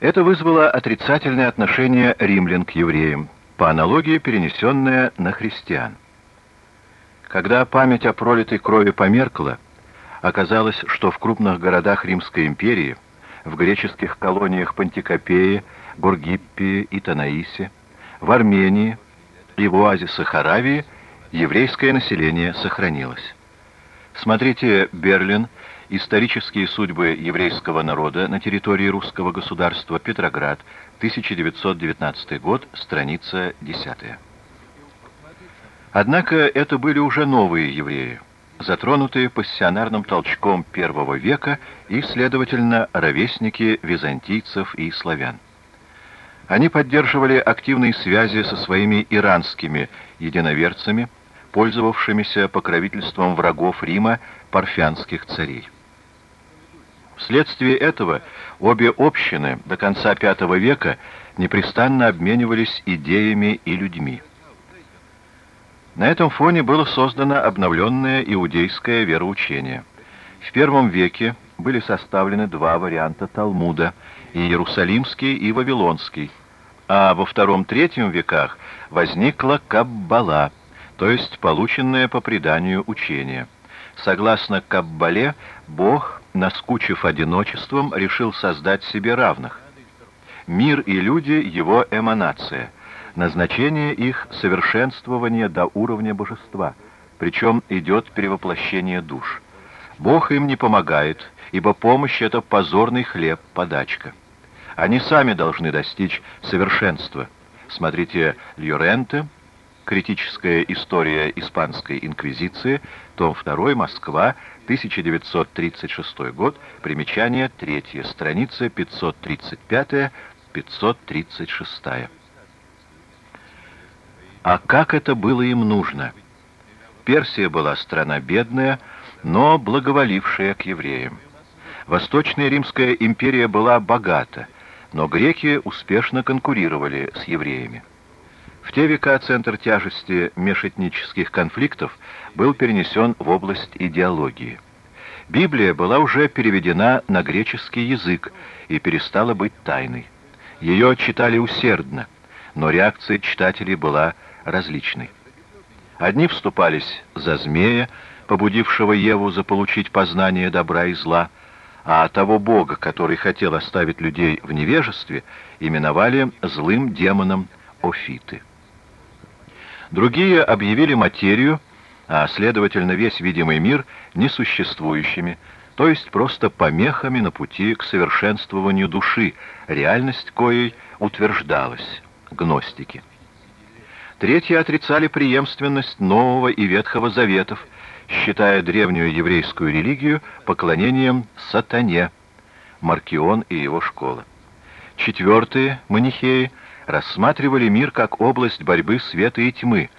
Это вызвало отрицательное отношение римлян к евреям, по аналогии перенесенное на христиан. Когда память о пролитой крови померкла, оказалось, что в крупных городах Римской империи, в греческих колониях Пантикопее, Гургиппии и Танаисе, в Армении и в оазисах Аравии еврейское население сохранилось. Смотрите Берлин Исторические судьбы еврейского народа на территории русского государства Петроград, 1919 год, страница 10. Однако это были уже новые евреи, затронутые пассионарным толчком первого века и, следовательно, ровесники византийцев и славян. Они поддерживали активные связи со своими иранскими единоверцами, пользовавшимися покровительством врагов Рима парфянских царей. Вследствие этого обе общины до конца V века непрестанно обменивались идеями и людьми. На этом фоне было создано обновленное иудейское вероучение. В первом веке были составлены два варианта Талмуда, Иерусалимский, и Вавилонский, а во втором-третьем веках возникла Каббала, то есть полученное по преданию учение. Согласно Каббале, Бог наскучив одиночеством, решил создать себе равных. Мир и люди — его эманация, назначение их — совершенствование до уровня божества, причем идет перевоплощение душ. Бог им не помогает, ибо помощь — это позорный хлеб, подачка. Они сами должны достичь совершенства. Смотрите Льоренте, Критическая история Испанской инквизиции, том 2, Москва, 1936 год, примечание 3, страница 535-536. А как это было им нужно? Персия была страна бедная, но благоволившая к евреям. Восточная Римская империя была богата, но греки успешно конкурировали с евреями. В те века центр тяжести межэтнических конфликтов был перенесен в область идеологии. Библия была уже переведена на греческий язык и перестала быть тайной. Ее читали усердно, но реакция читателей была различной. Одни вступались за змея, побудившего Еву заполучить познание добра и зла, а того Бога, который хотел оставить людей в невежестве, именовали злым демоном Офиты. Другие объявили материю, а следовательно весь видимый мир, несуществующими, то есть просто помехами на пути к совершенствованию души, реальность коей утверждалась, гностики. Третьи отрицали преемственность Нового и Ветхого Заветов, считая древнюю еврейскую религию поклонением сатане, Маркион и его школа. Четвертые, манихеи, рассматривали мир как область борьбы света и тьмы,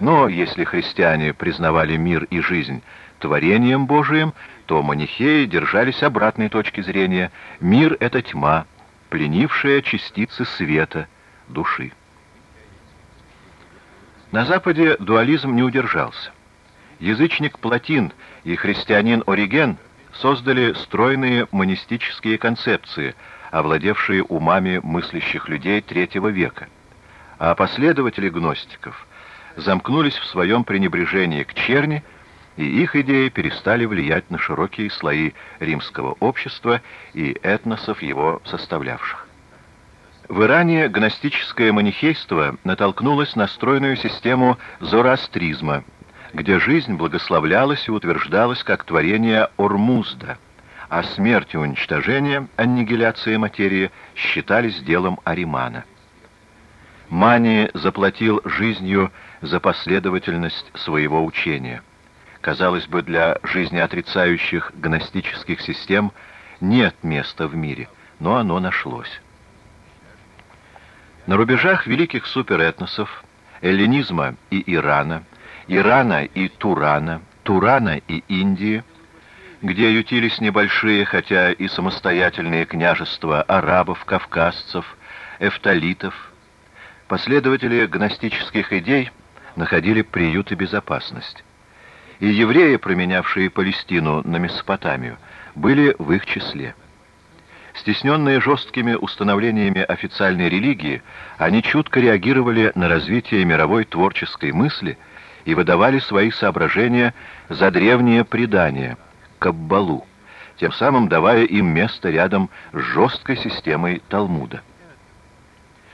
но если христиане признавали мир и жизнь творением Божиим, то манихеи держались обратной точки зрения. Мир — это тьма, пленившая частицы света, души. На Западе дуализм не удержался. Язычник Платин и христианин Ориген создали стройные монистические концепции — овладевшие умами мыслящих людей третьего века, а последователи гностиков замкнулись в своем пренебрежении к черни, и их идеи перестали влиять на широкие слои римского общества и этносов его составлявших. В Иране гностическое манихейство натолкнулось на стройную систему зороастризма, где жизнь благословлялась и утверждалась как творение Ормузда – а смерть и уничтожение, аннигиляция материи, считались делом Аримана. Мани заплатил жизнью за последовательность своего учения. Казалось бы, для жизнеотрицающих гностических систем нет места в мире, но оно нашлось. На рубежах великих суперэтносов, эллинизма и Ирана, Ирана и Турана, Турана и Индии – где ютились небольшие, хотя и самостоятельные княжества арабов, кавказцев, эфталитов. Последователи гностических идей находили приют и безопасность. И евреи, променявшие Палестину на Месопотамию, были в их числе. Стесненные жесткими установлениями официальной религии, они чутко реагировали на развитие мировой творческой мысли и выдавали свои соображения за древние предания, Каббалу, тем самым давая им место рядом с жесткой системой Талмуда.